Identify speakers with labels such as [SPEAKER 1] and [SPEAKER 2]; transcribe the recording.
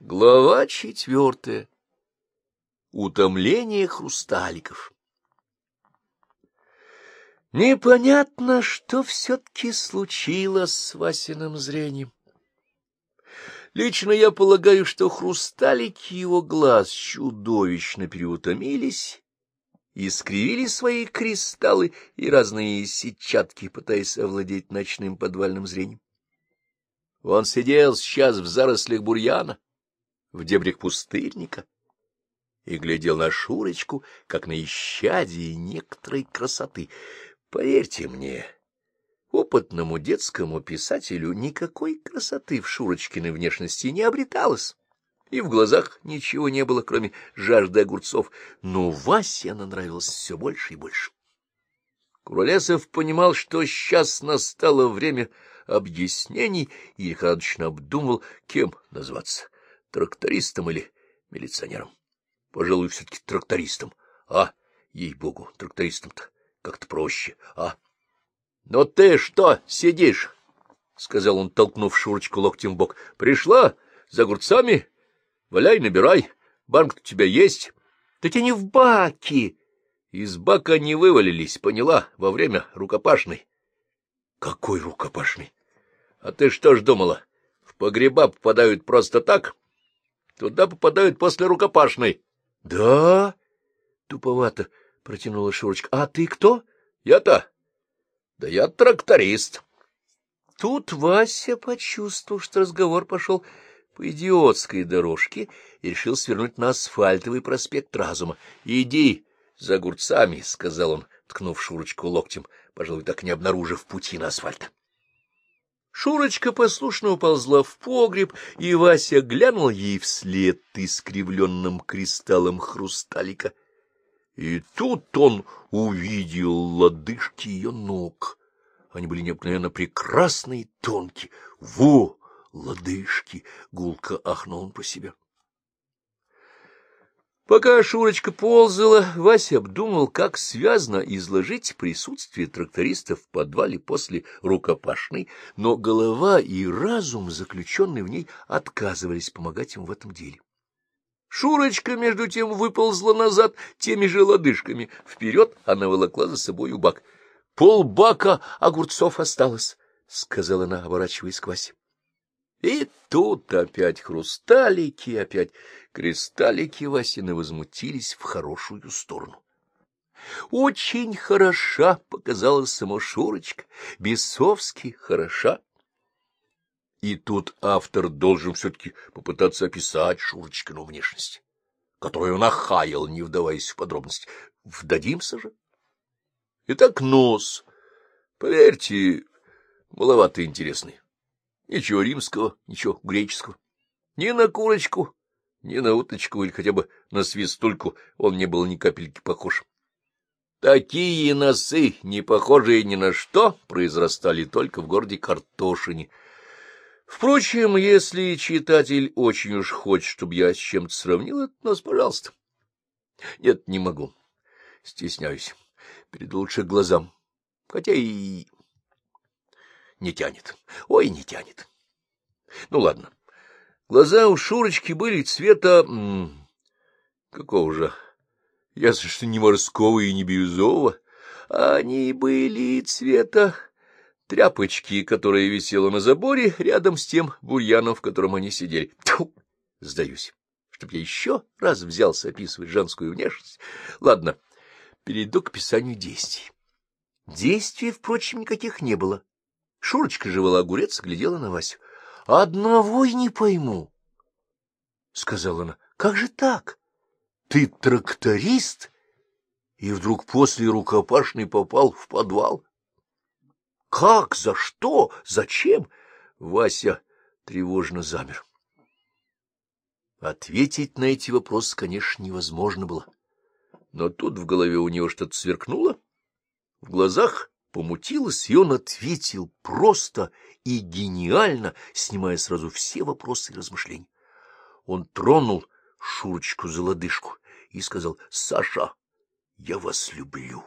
[SPEAKER 1] Глава четвертая. Утомление хрусталиков. Непонятно, что все-таки случилось с Васиным зрением. Лично я полагаю, что хрусталики его глаз чудовищно переутомились и скривили свои кристаллы и разные сетчатки, пытаясь овладеть ночным подвальным зрением. Он сидел сейчас в зарослях бурьяна, в дебрях пустырника и глядел на Шурочку, как на исчадие некоторой красоты. Поверьте мне, опытному детскому писателю никакой красоты в Шурочкиной внешности не обреталось, и в глазах ничего не было, кроме жажды огурцов, но Васе она нравилась все больше и больше. Куролесов понимал, что сейчас настало время объяснений и лихорадочно обдумывал, кем назваться — трактористом или милиционером. Пожалуй, все-таки трактористом. А, ей-богу, трактористом-то как-то проще, а? — Но ты что сидишь? — сказал он, толкнув Шурочку локтем в бок. — Пришла за огурцами? Валяй, набирай. Банк у тебя есть? — те не в баке. Из бака не вывалились, поняла, во время рукопашной. — Какой рукопашной? — А ты что ж думала, в погреба попадают просто так? — Туда попадают после рукопашной. — Да? — туповато протянула Шурочка. — А ты кто? — Я-то? — Да я тракторист. Тут Вася почувствовал, что разговор пошел по идиотской дорожке и решил свернуть на асфальтовый проспект разума. — Иди за огурцами, — сказал он, ткнув Шурочку локтем, пожалуй, так не обнаружив пути на асфальт. Шурочка послушно уползла в погреб, и Вася глянул ей вслед искривленным кристаллом хрусталика. И тут он увидел лодыжки ее ног. Они были необыкновенно прекрасные и тонкие. Во, лодыжки! — гулко ахнул он про себя. Пока Шурочка ползала, Вася обдумал, как связно изложить присутствие трактористов в подвале после рукопашной, но голова и разум, заключенные в ней, отказывались помогать ему в этом деле. Шурочка, между тем, выползла назад теми же лодыжками. Вперед она волокла за собой бак. — Полбака огурцов осталось, — сказала она, оборачиваясь к Васе. И тут опять хрусталики, опять кристаллики Васины возмутились в хорошую сторону. Очень хороша показалась сама Шурочка, бесовски хороша. И тут автор должен все-таки попытаться описать Шурочкину внешность, которую он охаял, не вдаваясь в подробности. Вдадимся же. Итак, нос. Поверьте, маловато интересный. Ничего римского, ничего греческого. Ни на курочку, ни на уточку или хотя бы на свистульку он не был ни капельки похож. Такие носы, не похожие ни на что, произрастали только в городе Картошине. Впрочем, если читатель очень уж хочет, чтобы я с чем-то сравнил этот нос, пожалуйста. Нет, не могу. Стесняюсь. Перед лучше глазам. Хотя и не тянет. Ой, не тянет. Ну, ладно. Глаза у Шурочки были цвета... Какого же? Ясно, что не морского и не бирюзового. Они были цвета тряпочки, которая висела на заборе рядом с тем бурьяном, в котором они сидели. Тьфу! Сдаюсь. Чтоб я еще раз взялся описывать женскую внешность. Ладно, перейду к описанию действий. Действий, впрочем, никаких не было. Шурочка жевала огурец, глядела на Васю. — Одного и не пойму, — сказала она. — Как же так? Ты тракторист? И вдруг после рукопашной попал в подвал? — Как? За что? Зачем? Вася тревожно замер. Ответить на эти вопросы, конечно, невозможно было. Но тут в голове у него что-то сверкнуло, в глазах помутилось, и он ответил просто и гениально, снимая сразу все вопросы и размышления. Он тронул Шурочку за лодыжку и сказал, — Саша, я вас люблю.